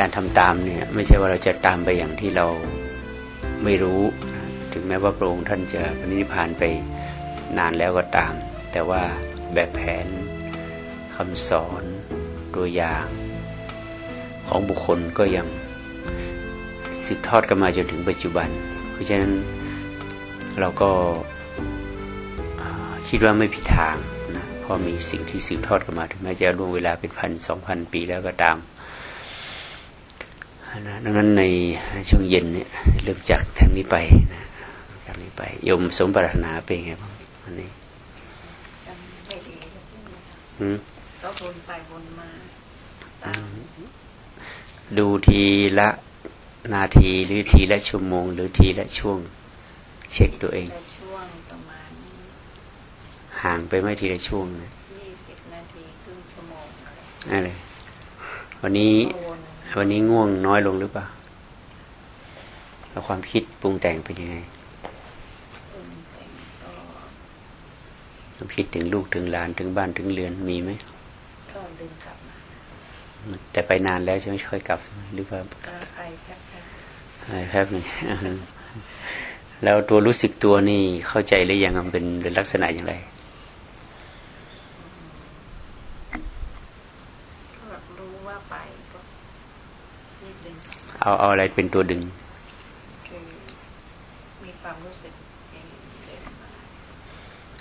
การทำตามเนี่ย ไม่ใช่ว่าเราจะตามไปอย่างที่เราไม่รู้ ถึงแม้ว่าพระองค์ท่านจะปณิพานไปนานแล้วก็ตาม แต่ว่าแบบแผนคำสอนตัวอย่างของบุคคลก็ยังสืบทอดกันมาจนถึงปัจจุบัน เพราะฉะนั้นเราก็คิดว่าไม่ผิดทางนะเพราะมีสิ่งที่สืบทอดกันมา ถึงแม้จะล่วงเวลาเป็นพันสองพันปีแล้วก็ตาม นะดังนั้นในช่วงเย็นเนี่ยเริ่มจากทางนี้ไปนะจากนี้ไปยมสมปรารถนาเป็นไงบ้างวันนี้ก็วนไปวนมาดูทีละนาทีหรือทีละชั่วโมง หรือทีละช่วง เช็คตัวเองห่างไปไม่ทีละช่วงนะยี่สิบนาทีครึ่งชั่วโมงอะไรวันนี้ วันนี้ง่วงน้อยลงหรือเปล่าแล้วความคิดปรุงแต่งเป็นยังไงความคิดถึงลูกถึงหลานถึงบ้านถึงเรือนมีไหมก็ดึงกลับมาแต่ไปนานแล้วใช่ไหมค่อยกลับหรือว่าไปแป๊บแป๊บหนึ่งแล้วตัวรู้สึกตัวนี่เข้าใจหรือยังมันเป็นลักษณะอย่างไร เอาเอาอะไรเป็นตัวดึงมีความรู้สึก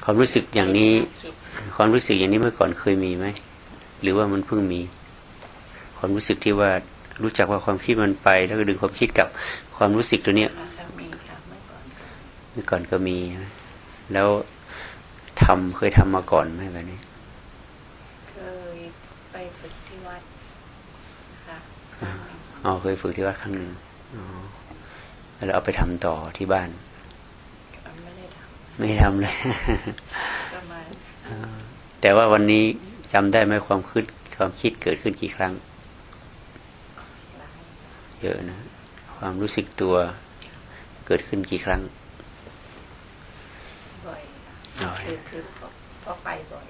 ความรู้สึกอย่างนี้ ความรู้สึกอย่างนี้เมื่อก่อนเคยมีไหมหรือว่ามันเพิ่งมี ความรู้สึกที่ว่ารู้จักว่าความคิดมันไป แล้วก็ดึงความคิดกับความรู้สึกตัวเนี้ยเมื่อก่อนก็มี แล้วทำเคยทำมาก่อนไหมแบบนี้ อ๋อเคยฝึกที่วัดครั้งหนึ่งอ๋อแล้วเอาไปทำต่อที่บ้าน ไม่ได้ทำเลยแต่ว่าวันนี้จำได้ไหมความคิดความคิดเกิดขึ้นกี่ครั้ง เยอะนะ ความรู้สึกตัวเกิดขึ้นกี่ครั้งบ่อยคือคือพอไปบ่อย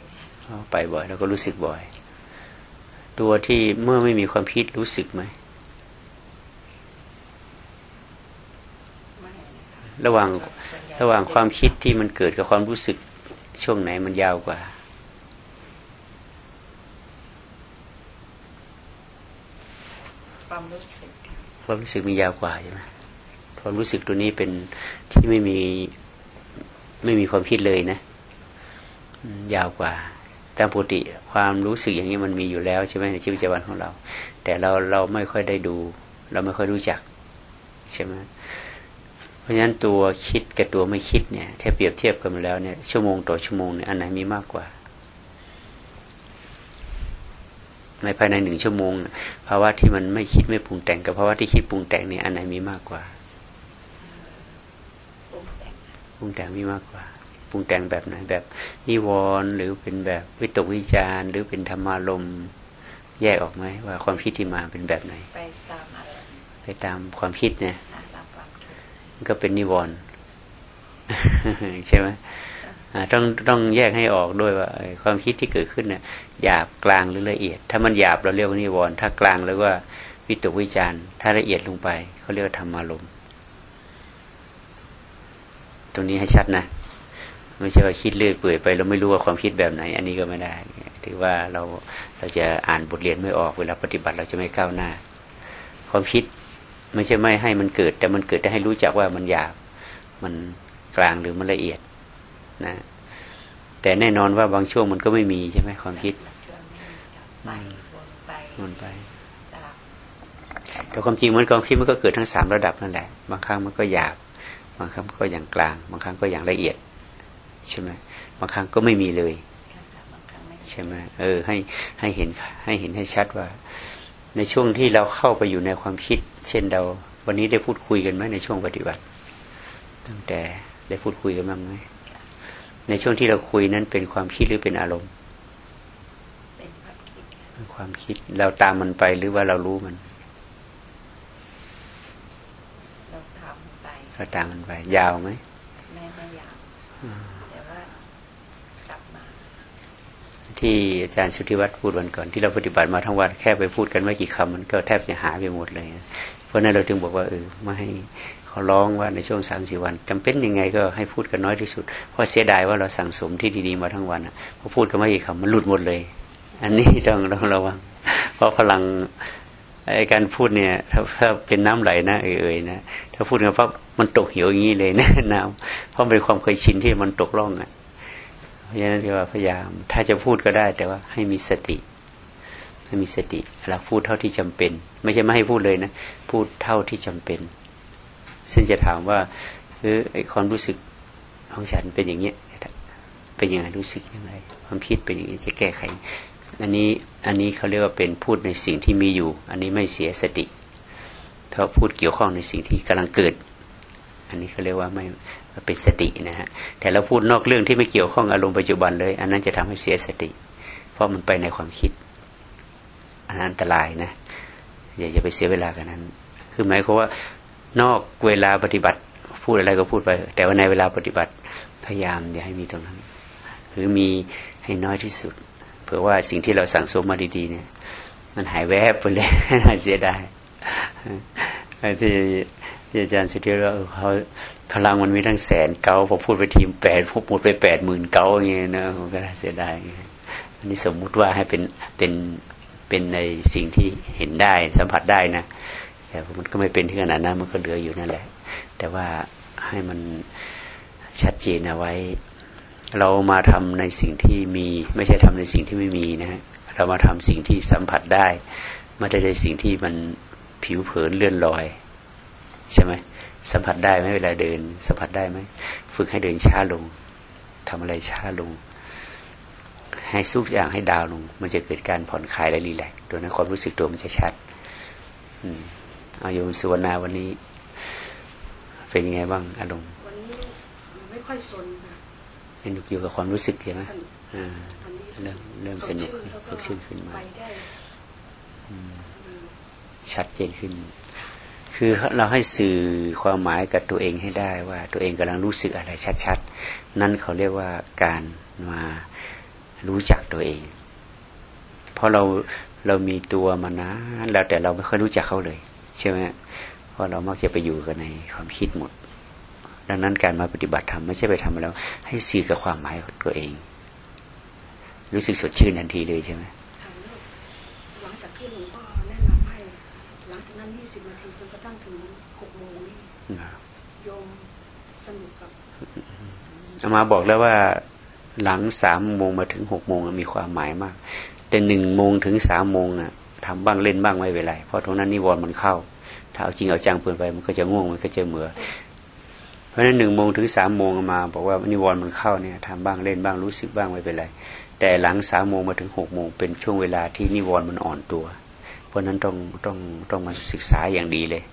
ไปบ่อย แล้วก็รู้สึกบ่อย ตัวที่เมื่อไม่มีความคิดรู้สึกไหม ระหว่างระหว่างความคิดที่มันเกิดกับความรู้สึกช่วงไหนมันยาวกว่า ความรู้สึกความรู้สึกมียาวกว่าใช่ไหมความรู้สึกตัวนี้เป็นที่ไม่มีไม่มีความคิดเลยนะ ยาวกว่าตามปกติความรู้สึกอย่างนี้มันมีอยู่แล้วใช่ไหมในชีวิตประจำวันของเรา แต่เราเราไม่ค่อยได้ดู เราไม่ค่อยรู้จักใช่ไหม ราะฉะนั้นตัวคิดกับตัวไม่คิดเนี่ยถ้าเปรียบเทียบกันมาแล้วเนี่ยชั่วโมงต่อชั่วโมงเนี่ยอันไหนมีมากกว่า ในภายในหนึ่งชั่วโมงภาวะที่มันไม่คิดไม่ปรุงแต่งกับภาวะที่คิดปรุงแต่งเนี่ยอันไหนมีมากกว่าปรุงแต่งมีมากกว่าปรุงแต่งแบบไหนแบบนิวรณ์หรือเป็นแบบวิตกวิจารหรือเป็นธรรมารมแยกออกไหมว่าความคิดที่มาเป็นแบบไหน ไปตามไปตามความคิดเนี่ย ก็เป็นนิวรณ์ใช่ไหมต้องต้องแยกให้ออกด้วยว่า ความคิดที่เกิดขึ้นเนี่ยหยาบกลางหรือละเอียด ถ้ามันหยาบเราเรียกว่านิวรณ์ถ้ากลางแล้วว่าวิตกวิจารถ้าละเอียดลงไปเขาเรียกว่าธรรมารมตรงนี้ให้ชัดนะไม่ใช่ว่าคิดเลื่อยเปื่อยไปเราไม่รู้ว่าความคิดแบบไหน อันนี้ก็ไม่ได้ถือว่าเราเราจะอ่านบทเรียนไม่ออกเวลาปฏิบัติเราจะไม่ก้าวหน้า ความคิด ไม่ใช่ไม่ให้มันเกิด แต่มันเกิดได้ให้รู้จักว่ามันหยาบ มันกลางหรือมันละเอียดนะ แต่แน่นอนว่าบางช่วงมันก็ไม่มีใช่ไหมความคิดมันไปแต่ความจริงมันความคิดมันก็เกิดทั้งสามระดับนั่นแหละ บางครั้งมันก็หยาบ บางครั้งก็อย่างกลาง บางครั้งก็อย่างละเอียด ใช่ไหมบางครั้งก็ไม่มีเลยใช่ไหมเออ ให้ให้เห็นให้เห็นให้ชัดว่า ในช่วงที่เราเข้าไปอยู่ในความคิด เช่นเราวันนี้ได้พูดคุยกันไหมในช่วงปฏิบัติ ตั้งแต่ได้พูดคุยกันบ้างไหมในช่วงที่เราคุยนั้นเป็นความคิดหรือเป็นอารมณ์ เป็นความคิดเราตามมันไปหรือว่าเรารู้มันเราตามมันไป ยาวไหมไม่ไม่ยาวแต่ว่ากลับมาที่อาจารย์สุทธิวัฒน์พูดวันก่อนที่เราปฏิบัติมาทั้งวันแค่ไปพูดกันไม่กี่คำมันก็แทบจะหายไปหมดเลย เพราะนั้นเราถึงบอกว่าเออไม่ให้เขาร้องว่าในช่วงสามสี่วันจำเป็นยังไงก็ให้พูดกันน้อยที่สุด เพราะเสียดายว่าเราสั่งสมที่ดีๆมาทั้งวันพอพูดกันไม่กี่คำมันหลุดหมดเลย อันนี้ต้องต้องระวัง เพราะพลังไอการพูดเนี่ยถ้าถ้าเป็นน้ำไหลนะเอ่ยๆนะถ้าพูดกันปั๊บมันตกเหวอย่างนี้เลยนะน้ำเพราะเป็นความเคยชินที่มันตกล่องอะเพราะฉะนั้นเรียกว่าพยายาม ถ้าจะพูดก็ได้แต่ว่าให้มีสติ มีสติเราพูดเท่าที่จำเป็น ไม่ใช่ไม่ให้พูดเลยนะ พูดเท่าที่จำเป็น ซึ่งจะถามว่าเออไอความรู้สึกของฉันเป็นอย่างเงี้ยเป็นยังไงรู้สึกยังไงความคิดเป็นอย่างนี้จะแก้ไข อันนี้อันนี้เขาเรียกว่าเป็นพูดในสิ่งที่มีอยู่ อันนี้ไม่เสียสติถ้าพูดเกี่ยวข้องในสิ่งที่กำลังเกิด อันนี้เขาเรียกว่าไม่เป็นสตินะฮะแต่เราพูดนอกเรื่องที่ไม่เกี่ยวข้องอารมณ์ปัจจุบันเลย อันนั้นจะทำให้เสียสติ เพราะมันไปในความคิด อันนั้นอันตรายนะอย่าจะไปเสียเวลากันนั้น คือหมายความว่านอกเวลาปฏิบัติพูดอะไรก็พูดไป แต่ว่าในเวลาปฏิบัติพยายามอย่าให้มีตรงนั้น หรือมีให้น้อยที่สุด เพื่อว่าสิ่งที่เราสั่งสมมาดีๆเนี่ย มันหายแวบไปเลยน่าเสียดายที่ที่อาจารย์สุเทพว่าเขาพลังมันมีทั้งแสนเก้าพอพูดไปทีมแปดพวกหมดไปแปดหมื่นเก้าอย่างเงี้ยนะมันก็น่าเสียดายอันนี้สมมุติว่าให้เป็นเป็น เป็นในสิ่งที่เห็นได้สัมผัสได้นะแต่มันก็ไม่เป็นที่ขนาดนั้นมันก็เหลืออยู่นั่นแหละ แต่ว่าให้มันชัดเจนเอาไว้ เรามาทำในสิ่งที่มี ไม่ใช่ทำในสิ่งที่ไม่มีนะฮะเรามาทำสิ่งที่สัมผัสได้ ไม่ได้ในสิ่งที่มันผิวเผินเลื่อนลอยใช่ไหมสัมผัสได้ไหมเวลาเดิน สัมผัสได้ไหมฝึกให้เดินช้าลงทำอะไรช้าลง ให้สุกอย่างให้ดาวลง มันจะเกิดการผ่อนคลายและรีแลกซ์โดยนั้นความรู้สึกตัวมันจะชัดอืมเอาโยมสุวรรณาวันนี้ เป็นยังไงบ้างอารมณ์วันนี้ไม่ค่อยสนค่ะสนุกอยู่กับความรู้สึกใช่ไหมสนุกอ่าตอนนี้เริ่มเริ่มสนุกสดชื่นขึ้นมาไปได้ชัดเจนขึ้น คือเราให้สื่อความหมายกับตัวเองให้ได้ว่า ตัวเองกำลังรู้สึกอะไรชัด ๆ นั่นเขาเรียกว่าการมา รู้จักตัวเอง เพราะเราเรามีตัวมานานแล้วแต่เราไม่ค่อยรู้จักเขาเลย ใช่ไหมเพราะเรามักจะไปอยู่กันในความคิดหมด ดังนั้นการมาปฏิบัติธรรมไม่ใช่ไปทำแล้ว ให้สื่อกับความหมายของตัวเอง รู้สึกสดชื่นทันทีเลยใช่ไหมทำแล้วหลังจากที่หลวงพ่อแนะนำให้หลังจากนั้น20นาทีจนกระทั่งถึง6โมงนี่โยมสนุกกับอามาบอกแล้วว่า หลังสามโมงมาถึงหกโมงมีความหมายมาก แต่หนึ่งโมงถึงสามโมงอะทำบ้างเล่นบ้างไม่เป็นไร เพราะตรงนั้นนิวรณ์มันเข้า ถ้าเอาจริงเอาจังเปินไปมันก็จะง่วงมันก็จะเมือเพราะฉะนั้นหนึ่งโมงถึงสามโมงมาบอกว่านิวรณ์มันเข้าเนี่ยทำบ้างเล่นบ้างรู้สึกบ้างไม่เป็นไร แต่หลังสามโมงมาถึงหกโมงเป็นช่วงเวลาที่นิวรณ์มันอ่อนตัว เพราะนั้นต้องต้องต้องมาศึกษาอย่างดีเลย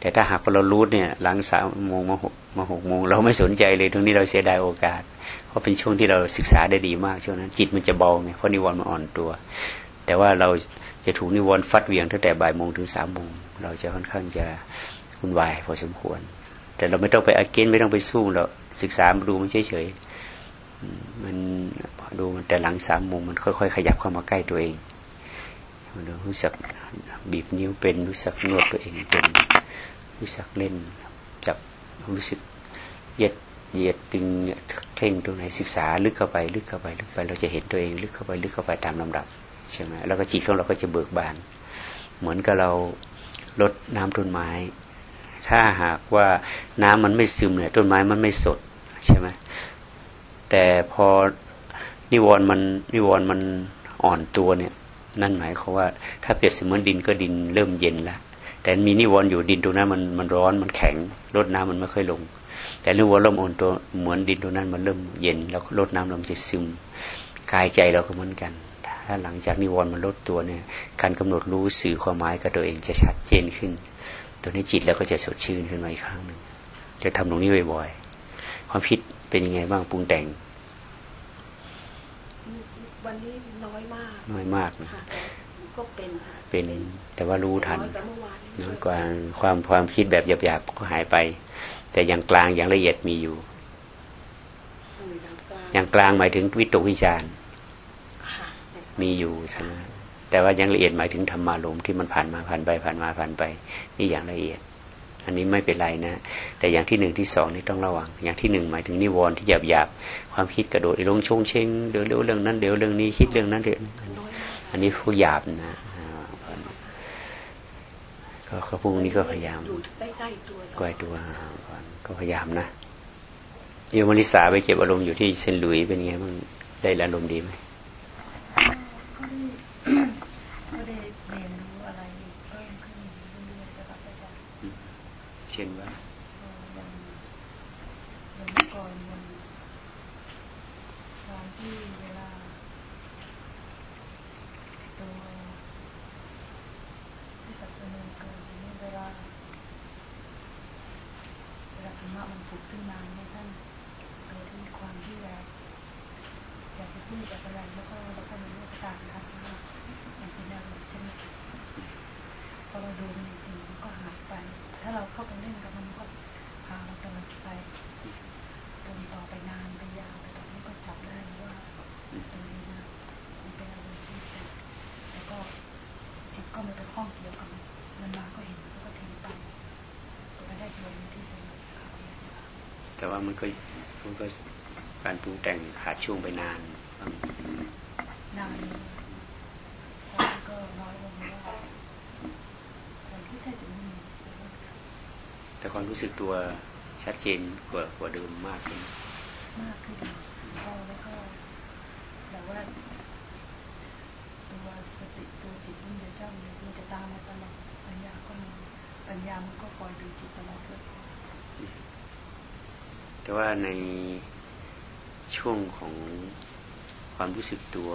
แต่ถ้าหากเรารู้เนี่ย หลังสามโมงมาหกมาหกโมงเราไม่สนใจเลยตรงนี้เราเสียดายโอกาส เพราะเป็นช่วงที่เราศึกษาได้ดีมากช่วงนั้น จิตมันจะเบาไงเพราะนิวรณ์มันอ่อนตัว แต่ว่าเราจะถูกนิวรณ์ฟัดเวียงตั้งแต่บ่ายโมงถึงสามโมงเราจะค่อนข้างจะวุ่นวายพอสมควร แต่เราไม่ต้องไปอาเกนไม่ต้องไปสู้เราศึกษาดูมันเฉยๆมันดูมันแต่หลังสามโมงมันค่อยๆ ขยับเข้ามาใกล้ตัวเองรู้สึกบีบนิ้วเป็นรู้สึกนวดตัวเองเป็น รู้สึกเล่นจับรู้สึกเย็ดเหยียดตึงเพ่งตรงไหนศึกษาลึกเข้าไปลึกเข้าไปลึกไป เราจะเห็นตัวเองลึกเข้าไปลึกเข้าไปตามลำดับใช่ไหมแล้วก็จิตของเราก็จะเบิกบาน เหมือนกับเราลดน้ำต้นไม้ ถ้าหากว่าน้ำมันไม่ซึมเนี่ยต้นไม้มันไม่สดใช่ไหมแต่พอนิวรณ์มันนิวรณ์มันอ่อนตัวเนี่ย นั่นหมายความว่า ถ้าเปรียบเสมือนดินก็ดินเริ่มเย็นแล้ว แต่มีนิวรณ์อยู่ดินตรงนั้นมันมันร้อนมันแข็งลดน้ำมันไม่ค่อยลง แต่นิวรณ์เริ่มอ่อนตัวเหมือนดินตรงนั้นมันเริ่มเย็นแล้วลดน้ำเรามันจะซึมกายใจเราก็เหมือนกัน ถ้าหลังจากนิวรณ์มันลดตัวเนี่ยการกำหนดรู้สื่อความหมายกับตัวเองจะชัดเจนขึ้น ตัวนี้จิตเราก็จะสดชื่นขึ้นมาอีกครั้งหนึ่งจะทำตรงนี้บ่อยๆความคิดเป็นยังไงบ้างปรุงแต่งวันนี้น้อยมากน้อยมากนะค่ะแต่ก็เป็นค่ะเป็นแต่ว่ารู้ทันอยกว่าเมื่อวา นนี้น้อยกว่าความความคิดแบบหยาบๆก็หายไป แต่อย่างกลางอย่างละเอียดมีอยู่อืมอย่างกลางอย่างกลางหมายถึงวิตกวิจารณ์หมีอยู่ใช่ไหมแต่ว่ายังละเอียดหมายถึงธรรมารมณ์ที่มันผ่านมาผ่านไปผ่านมาผ่านไป นี่อย่างละเอียด อันนี้ไม่เป็นไรนะ แต่อย่างที่หนึ่งที่สองนี่ต้องระวัง อย่างที่หนึ่งหมายถึงนิวรณ์ที่หยาบหยาบๆความคิดกระโดดลงชงเชงเดี๋ยวเดี๋ยวเรื่องนั้นเดี๋ยวเรื่องนี้คิดเรื่องนั้นเดี๋ยวน้อยมากอันนี้พวกหยาบนะอ่า ก็ก็พวกนี้ก็พยายามอยู่ใกล้ๆตัวกวายตัวก่อนก็พยายามนะโยมลิสาไปเก็บอารมณ์อยู่ที่เซนต์หลุยส์เป็นไงบ้างได้อารมณ์ดีไหมก็ได้เรียนรู้อะไรเพิ่มขึ้นเรื่อยๆจะรับอาจารย์เช่นว่าก็ยังยังเมื่อก่อนมันตอนที่เวลาตัว ที่ปัสสนาเกิดนี่เวลาเวลาธรรมะมันผุดขึ้นมาเนี่ยท่านเกิดมีความที่อยากอยากจะพูดอยากอะไรแล้วก็แล้วก็มันเรื่องตามทันว่ามันเป็นอะไรใช่ไหมพอเราดูมันจริงมันก็หายไป ถ้าเราเข้าไปเล่นกับมันก็พาเราตลอดไปจนต่อไปนานไปยาวแต่ตอนนี้ก็จับได้ว่าตรงนี้นะมันเป็นอะไรที่แปลกแล้วก็จิตก็ไม่ไปข้องเกี่ยวกับมันมันมาก็เห็นแล้วก็ทิ้งไปก็ไม่ได้ตัวนี้ที่สนุกค่ะ แต่ว่ามันก็มันก็การปรุงแต่งขาดช่วงไปนานบ้างนานเลยตอนนี้ก็น้อยลงแล้วตอนที่แทบจะไม่มีแต่ความรู้สึกตัวชัดเจนกว่ากว่าเดิมมากขึ้นมากขึ้นก็แล้วก็แบบว่า ตัวสติตัวจิตมันจะจ้องเลยมันจะตามมาตลอดปัญญาก็มีปัญญามันก็คอยดูจิตตลอดเลย แต่ ว่าในช่วงของความรู้สึกตัว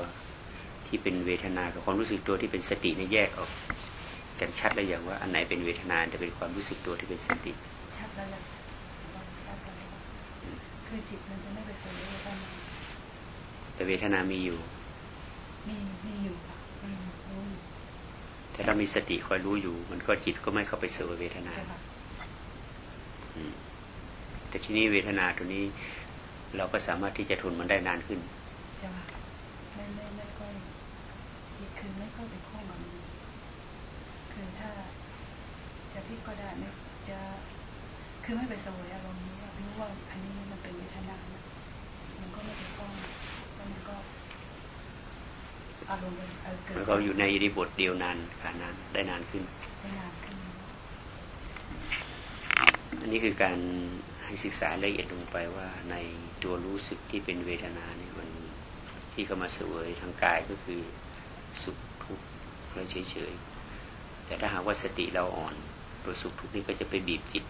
ที่เป็นเวทนากับความรู้สึกตัวที่เป็นสติเนี่ยแยกออกกันชัดแล้วอย่างว่าอันไหนเป็นเวทนาแต่เป็นความรู้สึกตัวที่เป็นสติชัดแล้วแหละว่าชัดแล้วว่าคือจิตมันจะไม่ไปสนใจกันแต่เวทนามีอยู่ มีมีอยู่ค่ะมีรู้อยู่ถ้าเรามีสติคอยรู้อยู่ มันก็จิตก็ไม่เข้าไปเสวยเวทนาใช่ปะอืมแต่ ที่นี้เวทนาตัวนี้ เราก็สามารถที่จะทนมันได้นานขึ้นใช่ปะไม่ไม่ไม่ค่อยคือไม่ค่อยไปข้องกับมันคือถ้าจะพี่ก็ได้ไม่จะคือไม่ไปเสวยอารมณ์นี้อะรู้ว่าอันนี้มันเป็นเวทนานะมันก็ไม่ไปข้องแล้วมันก็อารมณ์มันเออเกิดแล้วก็อยู่ในอิริบทเดียวนานการนานได้นานขึ้นได้นานขึ้นอันนี้คือการ ให้ศึกษาละเอียดลงไปว่าในตัวรู้สึกที่เป็นเวทนาเนี่ยมันที่เข้ามาเสวยทางกายก็คือสุขทุกข์แล้วเฉยๆแต่ถ้าหากว่าสติเราอ่อนตัวสุขทุกข์นี่ก็จะไปบีบจิต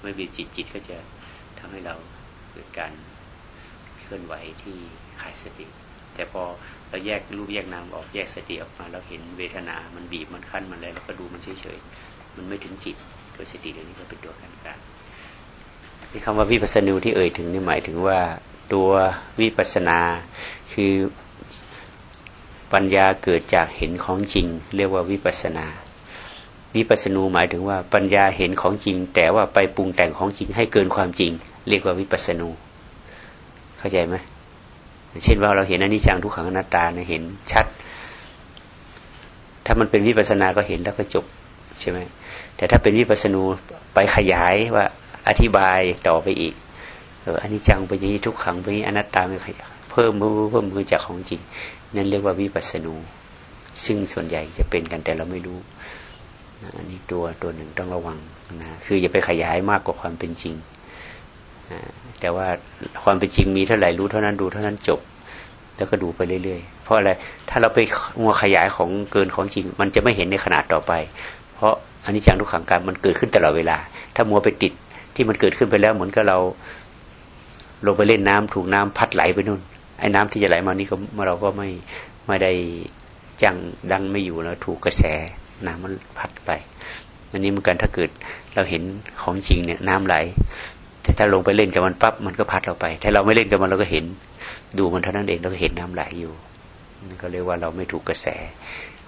เมื่อบีบจิตจิตก็จะทำให้เราเกิดการเคลื่อนไหวที่ขาดสติ แต่พอเราแยกรูปแยกนามออกแยกสติออกมาเราเห็นเวทนา มันบีบมันขั้นมันอะไรเราก็ดูมันเฉยๆมันไม่ถึงจิตตัวสติเดี๋ยวนี้ก็เป็นตัวการการ ที่คำว่าวิปัสสนูที่เอ่ยถึงนี่หมายถึงว่าตัววิปัสนาคือปัญญาเกิดจากเห็นของจริง เรียกว่าวิปัสสนา วิปัสสนูหมายถึงว่าปัญญาเห็นของจริง แต่ว่าไปปรุงแต่งของจริง ให้เกินความจริง เรียกว่าวิปัสสนู เข้าใจไหมเช่นว่าเราเห็นอนิจจังทุกขังอนัตตาเนี่ยเห็นชัด ถ้ามันเป็นวิปัสสนาก็เห็นแล้วก็จบใช่ไหมแต่ถ้าเป็นวิปัสสนูไปขยายว่า อธิบายต่อไปอีกเอออันนี้จังไปอย่างนี้ทุกขังไปนอย่างนี้อนัตตาไม่เพิ่มเพิ่มเพิ่มมือจากของจริง นั่นเรียกว่าวิปัสสนูซึ่งส่วนใหญ่จะเป็นกันแต่เราไม่รู้นะอันนี้ตัวตัวหนึ่งต้องระวังนะคืออย่าไปขยายมากกว่าความเป็นจริงแต่ว่าความเป็นจริงมีเท่าไหร่รู้เท่านั้นดูเท่านั้นจบ แล้วก็ดูไปเรื่อยๆ เพราะอะไรถ้าเราไปมัวขยายของเกินของจริง มันจะไม่เห็นในขนาดต่อไป เพราะอันนี้จังทุกขังการมันเกิดขึ้นตลอดเวลา ถ้ามัวไปติด ที่มันเกิดขึ้นไปแล้วเหมือนกับเราลงไปเล่นน้ำถูกน้ำพัดไหลไปนู่นไอ้น้ำที่จะไหลมานี่ก็เราก็ไม่ไม่ได้จังดังไม่อยู่แล้วถูกกระแสน้ำมันพัดไปอันนี้เหมือนกันถ้าเกิดเราเห็นของจริงเนี่ยน้ำไหล แต่ถ้าลงไปเล่นกับมันปั๊บมันก็พัดเราไป ถ้าเราไม่เล่นกับมันเราก็เห็น ดูมันเท่านั้นเองเราก็เห็นน้ำไหลอยู่ก็เรียกว่าเราไม่ถูกกระแส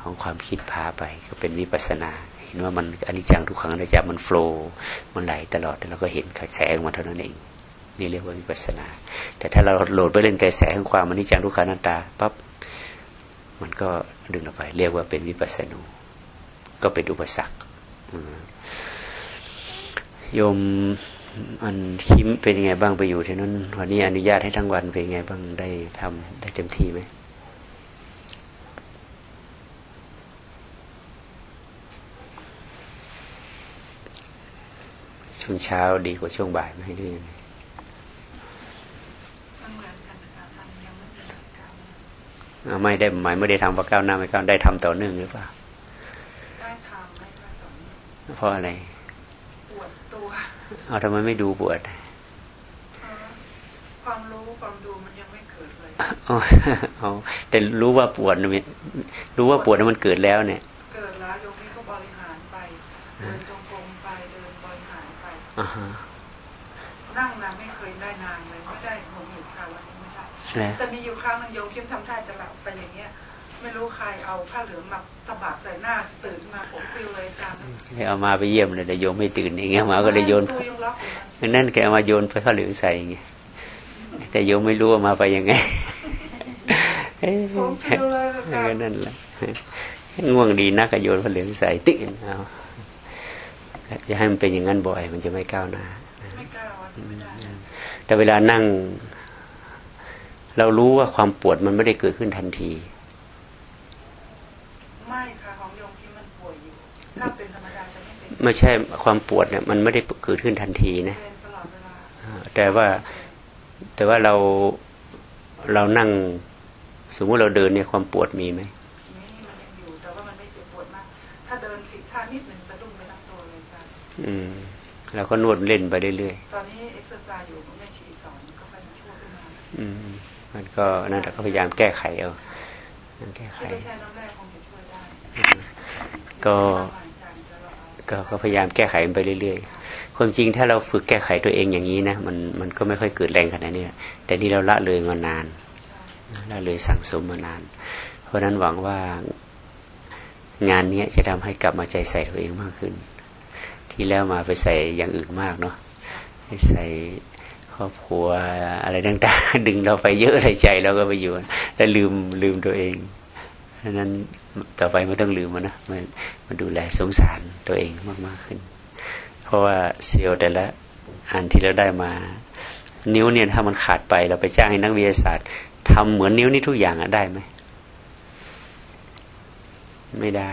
ของความคิดพาไป ก็เป็นวิปัสสนา เห็นว่ามันอนิจจังทุกขังอนิจจังมันโฟล์มันไหลตลอดแล้วเราก็เห็นกระแสของมันเท่านั้นเองนี่เรียกว่าวิปัสนา แต่ถ้าเราโหลดไปเล่นกระแสของความอนิจจังทุกขังอนัตตาปั๊บมันก็ดึงเราไป เรียกว่าเป็นวิปัสสนูก็เป็นอุปสรรคอืมโยมอันคิมเป็นยังไงบ้างไปอยู่ที่นั้นวันนี้อนุญาตให้ทั้งวันเป็นยังไงบ้างได้ทำได้เต็มที่ไหม วงเช้าดีกว่าช่วงบ่ายไหมหรือยังไงมันเหมือนกันนะคะทำยังไม่เป็นกรรมอ่าไม่ได้หมายไม่ได้ทำว่าก้าวหน้าไม่ก้าวได้ทำต่อเนื่องหรือเปล่าได้ทำไหมคะตอนนี้เพราะอะไรปวดตัวเอาทำไมไม่ดูปวดเอ่อความรู้ความดูมันยังไม่เกิดเลยอ๋อเอาแต่รู้ว่าปวดนะมีรู้ว่าปวดนะมันเกิดแล้วเนี่ย นั่งนะไม่เคยได้นานเลยไม่ได้หงุดหงิดค่ะวันนี้ไม่ใช่แล้วแต่มีอยู่ครั้งหนึงโยมคิมทำท่าจะหลับไปอย่างเงี้ย ไม่รู้ใครเอาผ้าเหลืองมาตะบากใส่หน้าตื่นขึ้นมาผมฟิวเลยอาจารย์เลยเอามาไปเยี่ยมเลยแต่โยมไม่ตื่นอย่างเงี้ยมาก็เลยโยนตู้ยังล็อกอยู่นะนั่นแกเอามาโยนไปข้าวเหลืองใส่อย่างเงี้ยแต่โยมไม่รู้ว่ามาไปยังไงเอ้ยผมฟิวเลยอาจารก็ย์นั่นแหละง่วงดีนักก็โยนข้าวเหลืองใส่ติ๊กเอา จะให้มันเป็นอย่างนั้นบ่อย มันจะไม่ก้าวหน้าไม่กล้าวันนี้ไม่ได้แต่เวลานั่ง เรารู้ว่าความปวดมันไม่ได้เกิดขึ้นทันที ไม่ค่ะของโยมคิมมันป่วยอยู่ถ้าเป็นธรรมดาจะไม่เป็นไม่ใช่ความปวดเนี่ยมันไม่ได้เกิดขึ้นทันทีนะเป็นตลอดเวลาอ่าแต่ว่าแต่ว่าเราเรานั่ง สมมติเราเดินเนี่ยความปวดมีไหม อาจารย์อืมเราก็นวดเล่นไปเรื่อยตอนนี้เอ็กซ์ไซส์อยู่คุณแม่ชีสอนก็ไปช่วยขึ้นมาๆอืมมันก็นั่นแหละก็พยายามแก้ไขเอาแก้ไขที่ไม่ใช่น้ำแร่คงจะช่วยได้ก็หลังจากจะเราเอาก็ก็พยายามแก้ไขมันไปเรื่อยๆ ความจริงถ้าเราฝึกแก้ไขตัวเองอย่างนี้นะมันมันก็ไม่ค่อยเกิดแรงขนาดนี้นะแต่นี่เราละเลยมานานละเลยสั่งสมมานาน เพราะฉะนั้นหวังว่างานเนี้ยจะทำให้กลับมาใจใส่ตัวเองมากขึ้น ที่แล้วมาไปใส่อย่างอื่นมากเนาะไปใส่ครอบครัวอะไรต่างๆดึงเราไปเยอะเลยใจเราก็ไปอยู่แล้วลืมลืมตัวเองเพราะนั้นต่อไปไม่ต้องลืมมันนะมันมันดูแลสงสารตัวเองมากๆขึ้น เพราะว่าเซลล์แต่ละอันที่เราได้มา นิ้วเนี่ยถ้ามันขาดไปเราไปจ้างให้นักวิทยาศาสตร์ทำเหมือนนิ้วนี่ทุกอย่างอะได้ไหมไม่ได้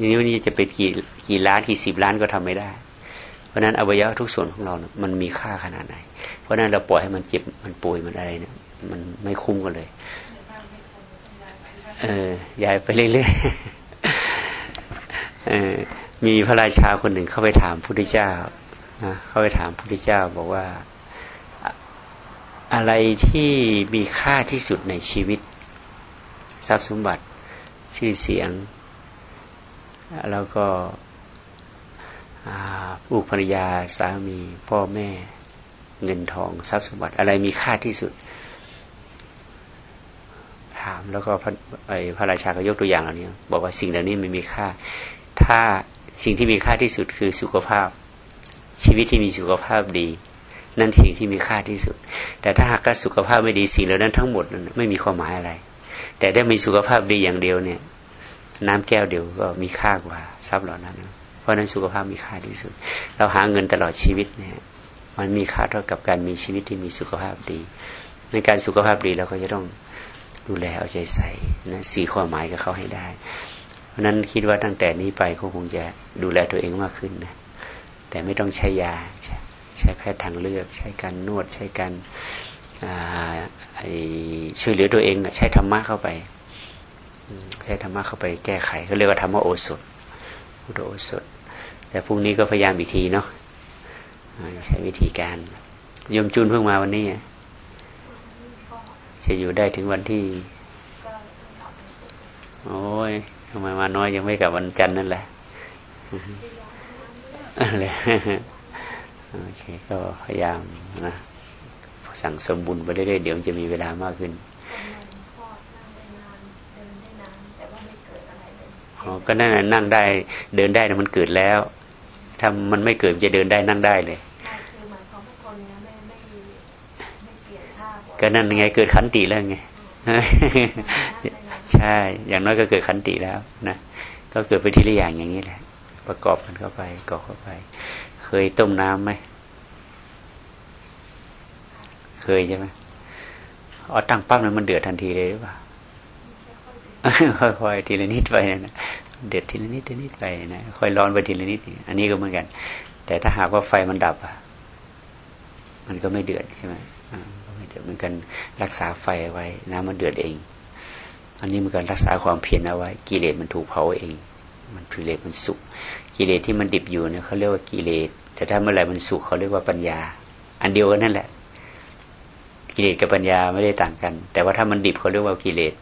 นะนิ้วนี้จะเป็นกี่กี่ล้านกี่สิบล้านก็ทำไม่ได้ เพราะฉะนั้นอวัยวะทุกส่วนของเราเนี่ยมันมีค่าขนาดไหน เพราะฉะนั้นเราปล่อยให้มันเจ็บมันป่วยมันอะไรเนี่ยมันไม่คุ้มกันเลย เออย้ายไปเรื่อยๆเออมีพระราชาคนหนึ่งเข้าไปถามพระพุทธเจ้านะเข้าไปถามพระพุทธเจ้าบอกว่าอะไรที่มีค่าที่สุดในชีวิต ทรัพย์สมบัติชื่อเสียง แล้วก็ลูกภรรยาสามี พ่อแม่เงินทองทรัพย์สมบัติ อะไรมีค่าที่สุด ถามแล้วก็พระไอพระราชาก็ยกตัวอย่างเหล่านี้ บอกว่าสิ่งเหล่านี้ไม่มีค่า ถ้าสิ่งที่มีค่าที่สุดคือสุขภาพ ชีวิตที่มีสุขภาพดี นั่นสิ่งที่มีค่าที่สุด แต่ถ้าหากสุขภาพไม่ดีสิ่งเหล่านั้นทั้งหมดนั้นไม่มีความหมายอะไร แต่ได้มีสุขภาพดีอย่างเดียวเนี่ย น้ำแก้วเดียวก็มีค่ากว่าทรัพย์เหล่านั้นนะเพราะนั้นสุขภาพมีค่าที่สุด เราหาเงินตลอดชีวิตเนี่ยมันมีค่าเท่ากับการมีชีวิตที่มีสุขภาพดี ในการสุขภาพดีเราก็จะต้องดูแลเอาใจใส่นะสี่ข้อหมายกับเขาให้ได้ เพราะนั้นคิดว่าตั้งแต่นี้ไปก็คงจะดูแลตัวเองมากขึ้นนะแต่ไม่ต้องใช้ยาใช้แพทย์ทางเลือก ใช้การนวดใช้การช่วยเหลือตัวเองใช้ธรรมะเข้าไป ใช้ธรรมะเข้าไปแก้ไขเขาเรียกว่าธรรมโอสถพุทธโอสถ แต่พรุ่งนี้ก็พยายามอีกทีเนาะใช้วิธีการยมจูนเพิ่งมาวันนี้จะอยู่ได้ถึงวันที่ โอ้ยทำไมมาน้อยยังไม่กลับวันจันทร์นั่นแหละอะไรโอเคก็พยายามนะสั่งสมบุญไปเรื่อยๆเดี๋ยวมันจะมีเวลามากขึ้น ก็นั่นน่ะนั่งได้เดินได้นะมันเกิดแล้ว ถ้ามันไม่เกิดมันจะเดินได้นั่งได้เลยไม่คือหมายความว่าคนเนี้ยไม่ไม่ไม่เปลี่ยนท่าบ่อยก็นั่นไงเกิดขันติแล้วไงนั่งได้นานใช่ อย่างน้อยก็เกิดขันติแล้วนะก็เกิดไปทีละอย่างอย่างนี้แหละ ประกอบกันเข้าไปกอบเข้าไป เคยต้มน้ำไหมเคยใช่ไหมเอาตั้งปั๊บนั้นมันเดือดทันทีเลยหรือเปล่า ค่อยๆทีละนิดไปนะเดือดทีละนิดทีละนิดไปนะค่อยร้อนไปทีละนิดอันนี้ก็เหมือนกัน แต่ถ้าหากว่าไฟมันดับอะมันก็ไม่เดือดใช่ไหมก็ไม่เดือดเหมือนกันรักษาไฟไว้น้ำมันเดือดเอง อันนี้เหมือนกันรักษาความเพียรเอาไว้ กิเลสมันถูกเผาเอง มันกิเลสมันสุกกิเลสที่มันดิบอยู่เนี่ยเขาเรียกว่ากิเลสแต่ถ้าเมื่อไหร่มันสุกเขาเรียกว่าปัญญา อันเดียวกันนั่นแหละ กิเลสกับปัญญาไม่ได้ต่างกัน แต่ว่าถ้ามันดิบเขาเรียกว่ากิเลส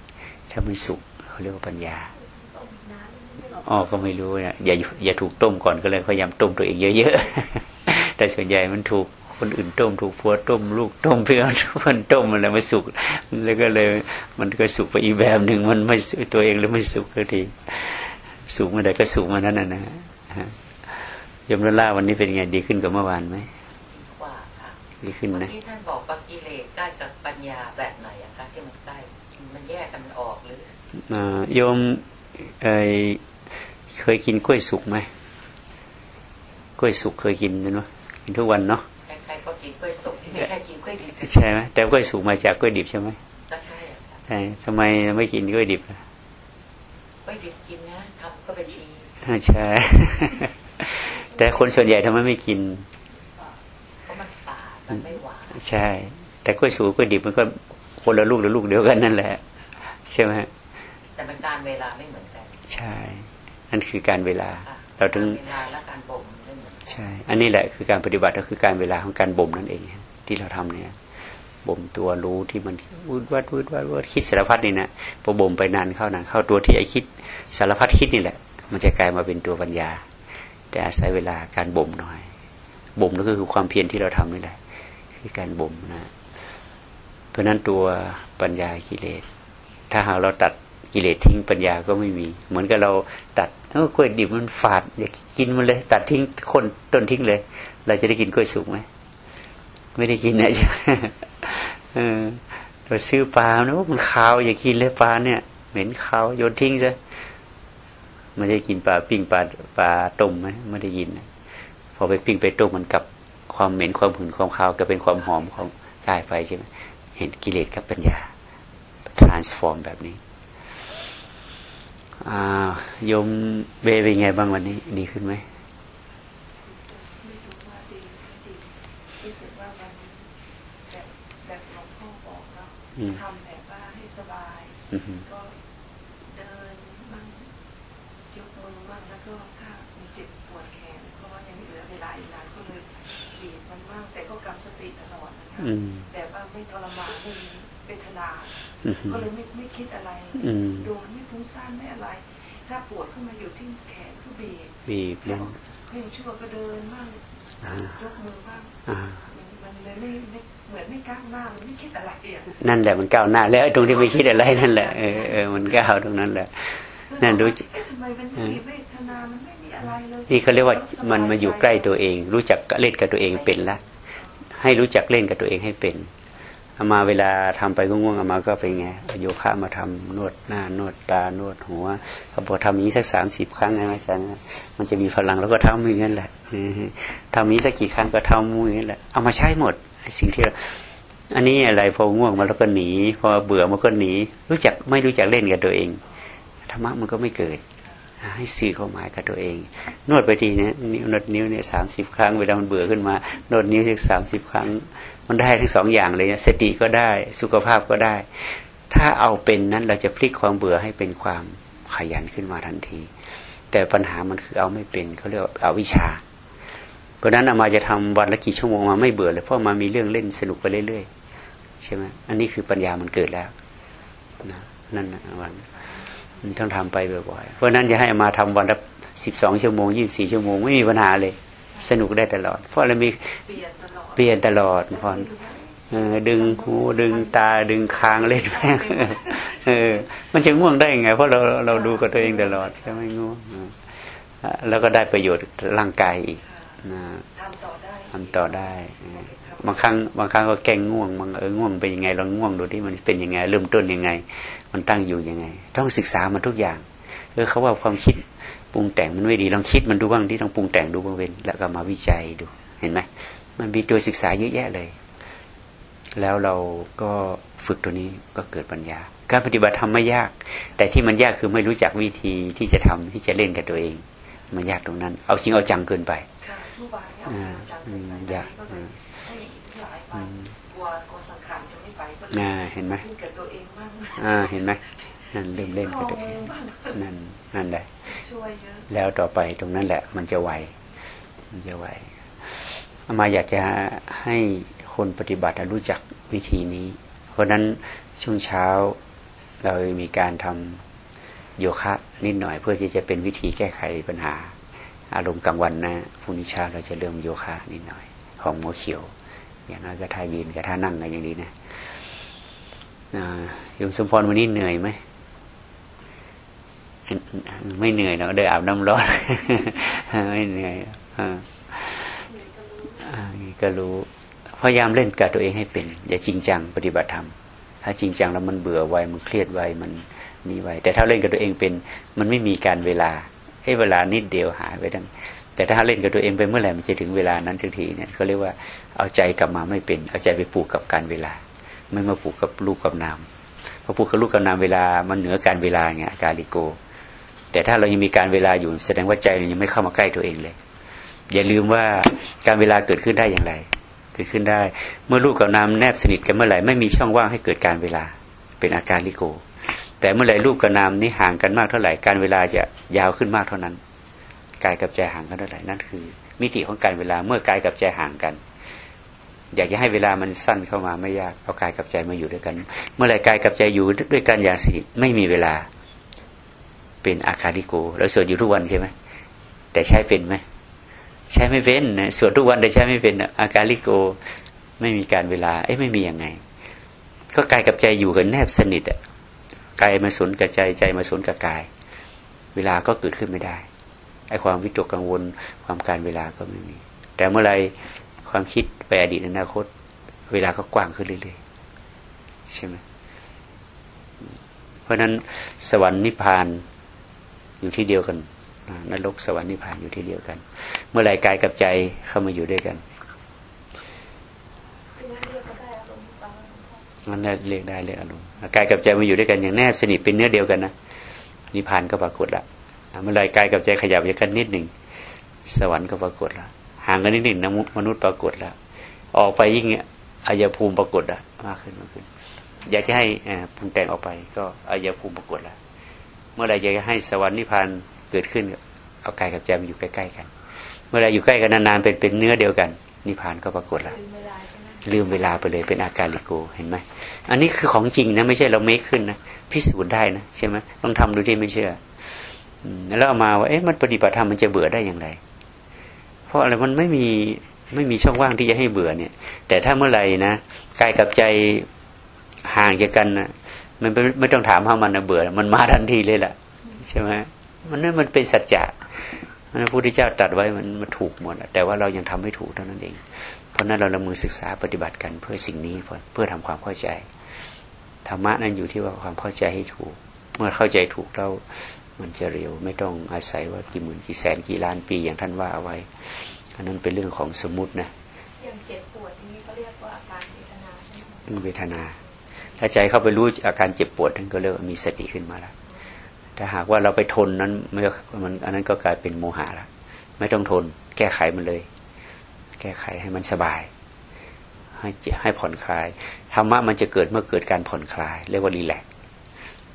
ถ้ามันสุกเขาเรียกว่าปัญญาอ๋อก็ไม่รู้นะอย่าอย่าถูกต้มก่อนก็เลยพยายามต้มตัวเองเยอะๆแต่ส่วนใหญ่มันถูกคนอื่นต้มถูกพัวต้มลูกต้มเพื่อนเพื่อนต้มมันแล้วมาสุกแล้วก็เลย มันก็สุกไปอีกแบบหนึ่งมันไม่ตัวเองแล้วไม่สุกก็ทีสุกเมื่อใดก็สุกมานั้นนะนะยมรล่าวันนี้เป็นไงดีขึ้นกว่าเมื่อวานไหมกว่าค่ะดีขึ้นเมื่อนะกี้ท่านบอกว่ากิเลสใกล้กับปัญญาแบบไหนอะคะที่มันใกล้ มันแยกกันออกหรือ อ่า โยมเอ่ยเคยกินกล้วยสุกไหมกล้วยสุกเคยกินเนาะกินทุกวันเนาะใครๆก็กินกล้วยสุกที่ไม่ใช่กินกล้วยดิบใช่ไหมแต่กล้วยสุกมาจากกล้วยดิบใช่ไหมก็ใช่อะค่ะใช่ทำไมไม่กินกล้วยดิบล่ะกล้วยดิบกินนะทำก็เป็นดีอ่าใช่แต่คนส่วนใหญ่ทำไมไม่กินเพราะมันฝาดมันไม่หวานใช่ แต่กล้วยสุกกับกล้วยดิบมันก็คนละลูกหรือลูกเดียวกันนั่นแหละ ใช่ไหม แต่มันการเวลาไม่เหมือนกัน ใช่ นั่นคือการเวลาค่ะเราถึงกเวลาและการบ่มไม่เหมือนกันใช่ อันนี้แหละคือการปฏิบัติก็คือการเวลาของการบ่มนั่นเอง ที่เราทำเนี่ยบ่มตัวรู้ที่มันวืดวัดวืดวัดวืดคิดสารพัดนี่นะพอบ่มไปนานเข้านานเข้าตัวที่ไอคิดสารพัดคิดนี่แหละ มันจะกลายมาเป็นตัวปัญญา แต่อาศัยเวลาการบ่มหน่อยบ่มก็คือความเพียรที่เราทำนี่แหละคือการบ่มนะ เพราะฉะนั้นตัวปัญญากิเลส ถ้าหากเราตัด กิเลสทิ้งปัญญาก็ไม่มี เหมือนกับเราตัดกล้วยดิบมันฝาดอย่ากินมันเลย ตัดทิ้งคนต้นทิ้งเลย เราจะได้กินกล้วยสุกไหมไม่ได้กินนะใช่ไหมเออเราซื้อปลาเนอะมันขาวอย่ากินเลยปลาเนี่ย เหม็นขาวโยนทิ้งซะไม่ได้กินปลาปิ้งปลาปลาต้มไหมไม่ได้กินพอไปปิ้งไปต้มมันกลับความเหม็นความหืนความขาวก็เป็นความหอมของกายไปใช่ไหมเห็นกิเลสกับปัญญา transform แบบนี้ อ่าโยมเบเป็นไงบ้างวันนี้ ดีขึ้นไหมไม่รู้ว่าดีไม่ดีรู้สึกว่าวันนี้แบบแบบหลวงพ่อบอกเนาะอืมทำแบบว่าให้สบายอือฮึก็เดินบ้างยกมือบ้างแล้วก็ถ้ามีเจ็บปวดแขนเพราะว่ายังเหลือเวลาอีกนานก็เลยบีบมันบ้างแต่ก็กำสติตลอดนะคะอืมแบบว่าไม่ทรมานไม่มีเวทนาอือฮึก็เลย อะไร ถ้าปวดขึ้นมาอยู่ที่แขนก็บีบบีบเล่นก็ยังชั่วก็เดินบ้างอ่ายกมือบ้างอ่ามันเลยไม่ไม่เหมือนไม่ก้าวหน้ามันไม่คิดอะไรอะนั่นแหละมันก้าวหน้า แล้วไอ้ตรงที่ไม่คิดอะไรนั่นแหละเออเออมันก้าวตรงนั้นแหละนั่นรู้เอ๊ะทำไมมันไม่มีเวทนามันไม่มีอะไรเลยนี่เขาเรียกว่ามันมาอยู่ใกล้ตัวเอง รู้จักเล่นกับตัวเองเป็นละให้รู้จักเล่นกับตัวเองให้เป็นเอามาเวลาทำไปก็ง่วงเอามาก็เป็นไงโยคะมาทำนวดหน้านวดตานวดหัวเขาบอกทำอย่างนี้สักสามสิบครั้งนะอาจารย์มันจะมีพลังแล้วก็ทำอย่างนั้นแหละทำอย่างนี้สักกี่ครั้งก็ทำอย่างนั้นแหละเอามาใช้หมดสิ่งที่เราอันนี้อะไรพอง่วงมาแล้วก็หนีพอเบื่อมันก็หนี รู้จักไม่รู้จักเล่นกับตัวเองธรรมะมันก็ไม่เกิด ให้สื่อความหมายกับตัวเอง นวดไปทีเนี่ยนิ้วนวดนิ้วเนี่ยสามสิบครั้งเวลามันเบื่อขึ้นมานวดนิ้วสักสามสิบครั้ง มันได้ทั้งสองอย่างเลยนะสติก็ได้สุขภาพก็ได้ ถ้าเอาเป็นนั้นเราจะพลิกความเบื่อให้เป็นความขยันขึ้นมาทันที แต่ปัญหามันคือเอาไม่เป็นเขาเรียกว่าเอาวิชา เพราะนั้นอามาจะทำวันละกี่ชั่วโมงมาไม่เบื่อเลยเพราะมามีเรื่องเล่นสนุกไปเรื่อยๆใช่ไหมอันนี้คือปัญญามันเกิดแล้วนะนั่นนะวันมันต้องทำไปบ่อยๆเพราะนั้นจะให้มาทำวันละสิบสองชั่วโมงยี่บสี่ชั่วโมงไม่มีปัญหาเลย สนุกได้ตลอด เพราะเรามีเปลี่ยนตลอดเปลี่ยนตลอดพรดึงหูดึงตาดึงคางเล่นแม่งมันจะง่วงได้ยังไง เพราะเราเราดูกับตัวเองตลอดใช่ไหมง่วงแล้วก็ได้ประโยชน์ร่างกายอีกนะทำต่อได้ทำต่อได้ บางครั้งบางครั้งก็แกงง่วงบางเออง่วงเป็นยังไงลองง่วงดูที่มันเป็นยังไง เริ่มต้นยังไง มันตั้งอยู่ยังไง ต้องศึกษามันทุกอย่างเออเขาว่าความคิดปรุงแต่งมันไม่ดีลองคิดมันดูบ้างที่ต้องปรุงแต่งดูบ้างเป็นแล้วก็มาวิจัยดูเห็นไหม มันมีตัวศึกษาเยอะแยะเลย แล้วเราก็ฝึกตัวนี้ก็เกิดปัญญา การปฏิบัติธรรมไม่ยาก แต่ที่มันยากคือไม่รู้จักวิธีที่จะทำที่จะเล่นกับตัวเอง มันยากตรงนั้น เอาจริงเอาจังเกินไปค่ะทุกวันเนี่ยอ่าจังอืเป็นมไปยากก็เลอืยมให้อีกหลายอืวันมกลัวกลัวสังขารจะไม่ไปก็เลยอ่าเห็นไหมขึ้นกับตัวเองบ้างอ่าเห็นไหมนั่นเริ่มเล่นข้กัอบตัวเอมืองบ้างนั่นนั่นแหละช่วยเยอะแล้วต่อไปตรงนั้นแหละ มันจะไวมันจะไวอา มาอยากจะให้คนปฏิบัติรู้จักวิธีนี้ เพราะนั้นช่วงเช้าเรามีการทำโยคะนิดหน่อยเพื่อที่จะเป็นวิธีแก้ไขปัญหา อารมณ์กลางวันนะพรุ่งนี้เช้าเราจะเริ่มโยคะนิดหน่อย ของหมอเขียว อย่างน้อยก็ท่ายืนกับท่านั่งอะไรอย่างนี้นะโยมสมพรวันนี้เหนื่อยไหมไม่เหนื่อยเราได้อาบน้ำร้อนไม่เหนื่อยอ่าอ่า ก็รู้พยายามเล่นกับตัวเองให้เป็น อย่าจริงจังปฏิบัติธรรม ถ้าจริงจังแล้วมันเบื่อไวมันเครียดไวมันนี่ไวแต่ถ้าเล่นกับตัวเองเป็น มันไม่มีการเวลาให้เวลานิดเดียวหายไปทั้งแต่ถ้าเล่นกับตัวเองไปเมื่อไหร่มันจะถึงเวลานั้นสักทีเนี่ยเขาเรียกว่าเอาใจกลับมาไม่เป็น เอาใจไปผูกกับการเวลา ไม่มาผูกกับรูปกับนามพอผูกกับรูปกับนามเวลามันเหนือการเวลาไงกาลิโก แต่ถ้าเรายังมีการเวลาอยู่แสดงว่าใจเรายังไม่เข้ามาใกล้ตัวเองเลย อย่าลืมว่าการเวลาเกิดขึ้นได้อย่างไร เกิดขึ้นได้ เมื่อรูปกับนามแนบสนิทกันเมื่อไหร่ไม่มีช่องว่างให้เกิดการเวลาเป็นอาการลิโก แต่เมื่อไหร่รูปกับนามนี้ห่างกันมากเท่าไหร่การเวลาจะยาวขึ้นมากเท่านั้นกายกับใจห่างกันเท่าไหร่นั่นคือ มิติของการเวลาเมื่อกายกับใจห่างกัน อยากจะให้เวลามันสั้นเข้ามาไม่ยากเอากายกับใจมาอยู่ด้วยกัน เมื่อไหร่กายกับใจอยู่ด้วยกันอย่างสนิทไม่มีเวลาเป็นอาคาริโก แล้วสวดอยู่ทุกวันใช่ไหมแต่ใช้เป็นไหม ใช้ไม่เป็นนะสวดทุกวันแต่ใช้ไม่เป็นอาคารลิโก ไม่มีการเวลา เอ้ไม่มียังไง ก็กายกับใจอยู่กันแนบสนิทอะกายมาสนกับใจใจมาสนกับกาย เวลาก็เกิดขึ้นไม่ได้ไอ้ความวิตกกังวลความการเวลาก็ไม่มี แต่เมื่อไรความคิดไปอดีตอนาคต เวลาก็กว้างขึ้นเรื่อยๆใช่ไหมเพราะฉะนั้นสวรรค์นิพพานอยู่ที่เดียวกัน นรกสวรรค์นิพพานอยู่ที่เดียวกัน เมื่อไรกายกับใจเข้ามาอยู่ด้วยกันมันเรียกได้เรียกอารมณ์กายกับใจมาอยู่ด้วยกันอย่างแนบสนิทเป็นเนื้อเดียวกันนะนิพพานก็ปรากฏละเมื่อไรกายกับใจขยับอย่างกันนิดหนึ่งสวรรค์ก็ปรากฏละห่างกันนิดหนึ่งมนุษย์ปรากฏล้วออกไปยิ่งอายภูมิปรากฏอะมากขึ้นมากขึ้น อยากจะให้ปรุงแต่งออกไป ก็อายภูมิปรากฏล้วเมื่อไรอยากจะให้สวรรค์นิพพาน เกิดขึ้นเอากายกับใจมาอยู่ใกล้ๆกัน เมื่อไรอยู่ใกล้กันนานๆเป็นเป็นเนื้อเดียวกันนิพพานก็ปรากฏล้วลืมเวลาไปเลยเป็นอาการลิโกเห็นไหมอันนี้คือของจริงนะไม่ใช่เราเมคขึ้นนะพิสูจน์ได้นะใช่ไหมลองทำดูที่ไม่เชื่อแล้วเอามาว่าเอ๊ะมันปฏิบัติธรรมมันจะเบื่อได้อย่างไร เพราะอะไรมันไม่มีไม่มีช่องว่างที่จะให้เบื่อเนี่ย แต่ถ้าเมื่อไหร่นะกายกับใจห่างจากกันนะมันไม่ไม่ต้องถามว่ามันนะเบื่อ มันมาทันทีเลยแหละใช่ไหม มันนั่นมันเป็นสัจจะพระพุทธเจ้าตรัสไว้มันมันถูกหมดอะแต่ว่าเรายังทำไม่ถูกเท่านั้นเอง เพราะนั้นเราละมือศึกษาปฏิบัติกันเพื่อสิ่งนี้เพื่อเพื่อทำความเข้าใจธรรมะนั้นอยู่ที่ว่าความเข้าใจให้ถูก เมื่อเข้าใจถูกแล้วมันจะเร็ว ไม่ต้องอาศัยว่ากี่หมื่นกี่แสนกี่ล้านปีอย่างท่านว่าเอาไว้อันนั้นเป็นเรื่องของสมมุตินะอย่างเจ็บปวดนี้เขาเรียกว่าอาการเวทนาใช่ไหมเวทนา ถ้าใจเข้าไปรู้อาการเจ็บปวดนั่นก็เรียกว่ามีสติขึ้นมาแล้ว ถ้าหากว่าเราไปทนนั้นไม่มันอันนั้นก็กลายเป็นโมหะละไม่ต้องทน แก้ไขมันเลย แก้ไขให้มันสบาย ให้เจให้ผ่อนคลายธรรมะมันจะเกิดเมื่อเกิดการผ่อนคลาย เรียกว่ารีแลกซ์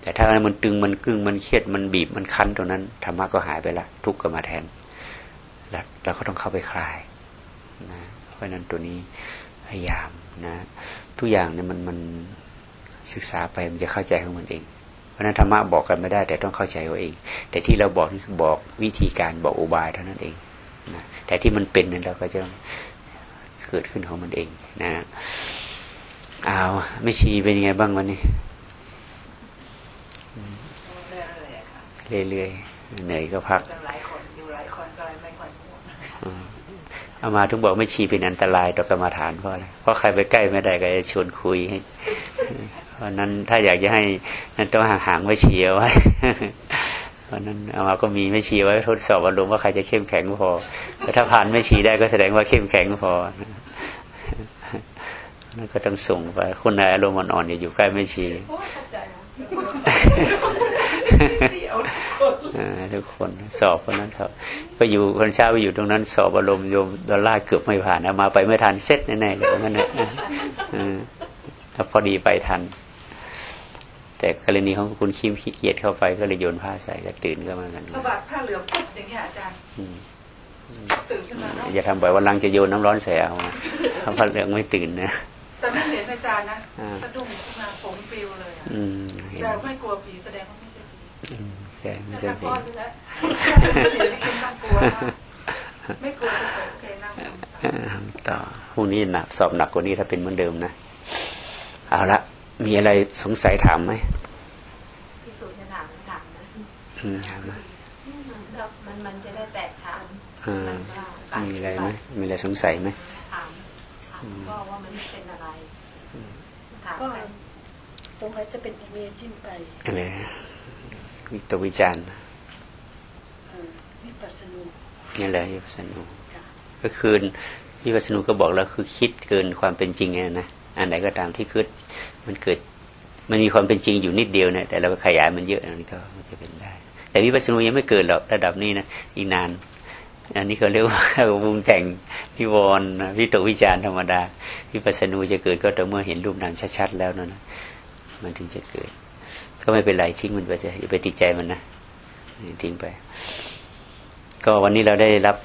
แต่ถ้ามันตึงมันกึ้งมันเครียดมันบีบมันคั้นตรงนั้นธรรมะก็หายไปละทุกข์ก็มาแทนแล้วเราก็ต้องเข้าไปคลายนะเพราะฉะนั้นตัวนี้พยายามนะ ทุกอย่างเนี่ยมันมันศึกษาไปมันจะเข้าใจของมันเอง เพราะฉะนั้นธรรมะบอกกันไม่ได้ แต่ต้องเข้าใจเอาเอง แต่ที่เราบอกนี่คือบอกวิธีการบอกอุบายเท่านั้นเองนะแต่ที่มันเป็นนั้นเราก็จะเกิดขึ้นของมันเอง นะเอาไม่ชีเป็นยังไงบ้างวันนี้เรื่อยๆค่ะเรื่อยๆเหนื่อยก็พักกันหลายคนอยู่หลายคนก็เลยไม่ค่อยง่วงอืมเอามาถึงบอกไม่ชีเป็นอันตรายต่อกรรมฐานเพราะอะไรเพราะใครไปใกล้ไม่ได้ก็จะชวนคุยให้ เพราะนั้นถ้าอยากจะให้นั่นต้องห่างๆไม่ชีเอาไว้เพราะนั้นเอามาก็มีไม่ชีไว้ทดสอบอารมณ์ว่าใครจะเข้มแข็งพอแต่ถ้าผ่านไม่ชีได้ก็แสดงว่าเข้มแข็งพอนั่นก็ต้องส่งไปคนไหนอารมณ์อ่อนๆอย่าอยู่ใกล้ไม่ชีโอ้เฉียวทุกคนสอบคนนั้นครับก็อยู่คนเช้าไปอยู่ตรงนั้น สอบอารมณ์โยมดอลลาร์เกือบไม่ผ่านเอามาไปไม่ทันเซ็ตแน่ๆเลยว่างั้นนะพอดีไปทัน แต่กรณีของคุณคิมขี้เกียจเข้าไปก็เลยโยนผ้าใส่ก็ตื่นก็มากันสะบัดผ้าเหลืองปุ๊บอย่างเงี้ยอาจารย์อืมตื่นขึ้นมาแล้วอย่าทำบ่อยวันหลังจะโยนน้ำร้อนใส่เอานะถ้าพัดเรื่องไม่ตื่นนะแต่ไม่เห็นอาจารย์นะอ่าสะดุ้งขึ้นมาผมปลิวเลยอะอืมเห็นแต่ไม่กลัวผีแสดงว่าไม่ใช่ผีอืมแต่ไม่แต่ใช่ถ้าผีก้อนนี่แหละผีไม่กินน่ากลัวมากไม่กลัวจะโอเคนั่งทำอ่าต่อพรุ่งนี้หนักสอบหนักกว่านี้ถ้าเป็นเหมือนเดิมนะ เอาละ มีอะไรสงสัยถามไหมพิสูจน์จะถามถามนะอืมถามมาแล้วมันมันจะได้แตกฉานอ่ามันก็มีอะไรไหมมีอะไรสงสัยไหมถามถามก็ว่ามันเป็นอะไรถามก็ไปสงสัยจะเป็นอีเมจินไปอะไรวิตกวิจารณ์เอ่อวิปัสสนูนี่แหละวิปัสสนูค่ะก็คือวิปัสสนูก็บอกแล้วคือคิดเกินความเป็นจริงไงนะ อันไหนก็ตามที่คิดมันเกิด มันมีความเป็นจริงอยู่นิดเดียวเนี่ยแต่เราขยายมันเยอะอันนี้ก็มันจะเป็นได้ แต่วิปัสสนูยังไม่เกิดหรอกระดับนี้นะอีกนาน อันนี้เขาเรียกว่าวงแต่งนิวรณ์วิตกวิจารธรรมดาวิปัสสนูจะเกิดก็ต่อเมื่อเห็นรูปนามชัดๆแล้วนะนะมันถึงจะเกิด ก็ไม่เป็นไรทิ้งมันไปจะอย่าไปติดใจมันนะทิ้งไป ก็วันนี้เราได้รับ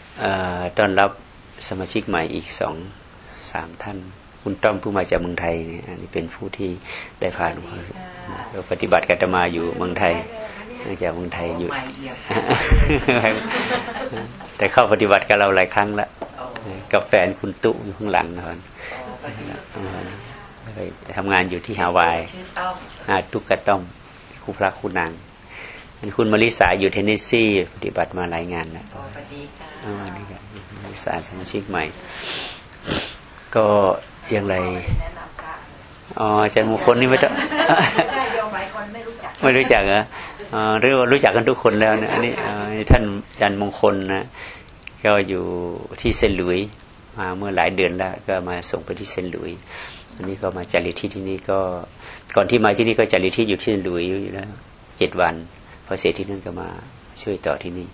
ต้อนรับสมาชิกใหม่อีกสองสามท่าน คุณต้อมผู้มาจากเมืองไทยเนี่ยอันนี้เป็นผู้ที่ได้ผ่านเราปฏิบัติกัตมาอยู่เมืองไทยมาจากเมืองไทยอยู่ใหม่เอี่ยมแต่เข้าปฏิบัติกับเราหลายครั้งแล้วโอ้โหกับแฟนคุณตุอยู่ข้างหลังนะครับพอดีไปทำงานอยู่ที่ฮาวายชื่อต้อมอาตุกกะต้อมคู่พระคู่นางอันคุณมาริสาอยู่เทนเนสซีปฏิบัติมาหลายงานแล้วพอดีค่ะอ่านี่ครับมาริสาสมาชิกใหม่ ก็ อย่างไรอ๋ออาจารย์มงคลนี่ไม่ต้องไม่รู้จักเหรอเรียกว่ารู้จักกันทุกคนแล้วนะอันนี้ท่านอาจารย์มงคลนะก็อยู่ที่เซนหลุยมาเมื่อหลายเดือนแล้ว ก็มาส่งไปที่เซนหลุยอันนี้ก็มาจาริที่ที่นี่ก็ ก่อนที่มาที่นี่ก็จาริที่อยู่ที่เซนหลุยอยู่แล้วเจ็ดวันพอเสร็จที่นั่นก็มาช่วยต่อที่นี่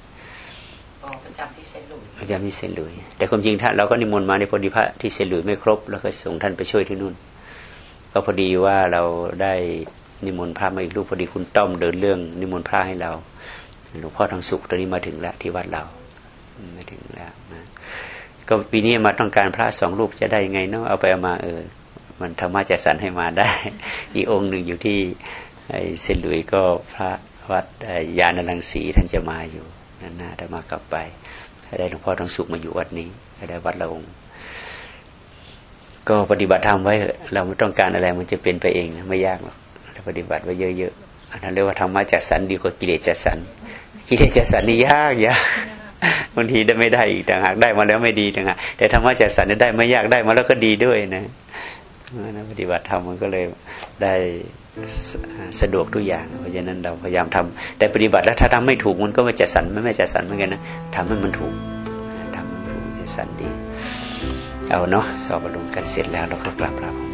ประจำที่เซนลุยส์อาจารย์ที่เซนหลุย แต่ความจริงท่านเราก็นิมนต์มาในพอดีพระที่เซนหลุยไม่ครบ แล้วก็ส่งท่านไปช่วยที่นู่น ก็พอดีว่าเราได้นิมนต์พระมาอีกรูปพอดีคุณต้อมเดินเรื่อง นิมนต์พระให้เราหลวงพ่อทองสุขตอนนี้มาถึงแล้วที่วัดเรามาถึงแล้วนะก็ปีนี้มาต้องการพระสองรูปจะได้ยังไงเนาะเอาไปเอามาเออมันธรรมะจะสรรให้มาได้ อีกองค์หนึ่งอยู่ที่ไอ้เซนหลุยก็พระวัดยานรังสีท่านจะมาอยู่ ได้มากลับไปได้หลวงพ่อทองสุขมาอยู่วัดนี้ได้วัดละองค์ก็ปฏิบัติธรรมไว้เราไม่ต้องการอะไรมันจะเป็นไปเองนะไม่ยากหรอกถ้าปฏิบัติไว้เยอะๆอันนั้นเรียกว่าธรรมะจัดสรรดีกว่ากิเลสจัดสรรกิเลสจัดสรรนี่ยากยากบางทีได้ไม่ได้อีกต่างหากได้มาแล้วไม่ดีต่างหากแต่ธรรมะจัดสรรนี่ได้ไม่ยากได้มาแล้วก็ดีด้วยนะนะปฏิบัติธรรมมันก็เลยได้ สสะดวกทุกอย่าง เพราะฉะนั้นเราพยายามทำแต่ปฏิบัติแล้วถ้าทำไม่ถูกมันก็ไม่จัดสรรไม่ไม่จัดสรรเหมือนกันนะทำให้มันถูกทำให้มันถูกจัดสรรดี เอาเนาะสอบอารมณ์กันเสร็จแล้วเราก็กลับลาพ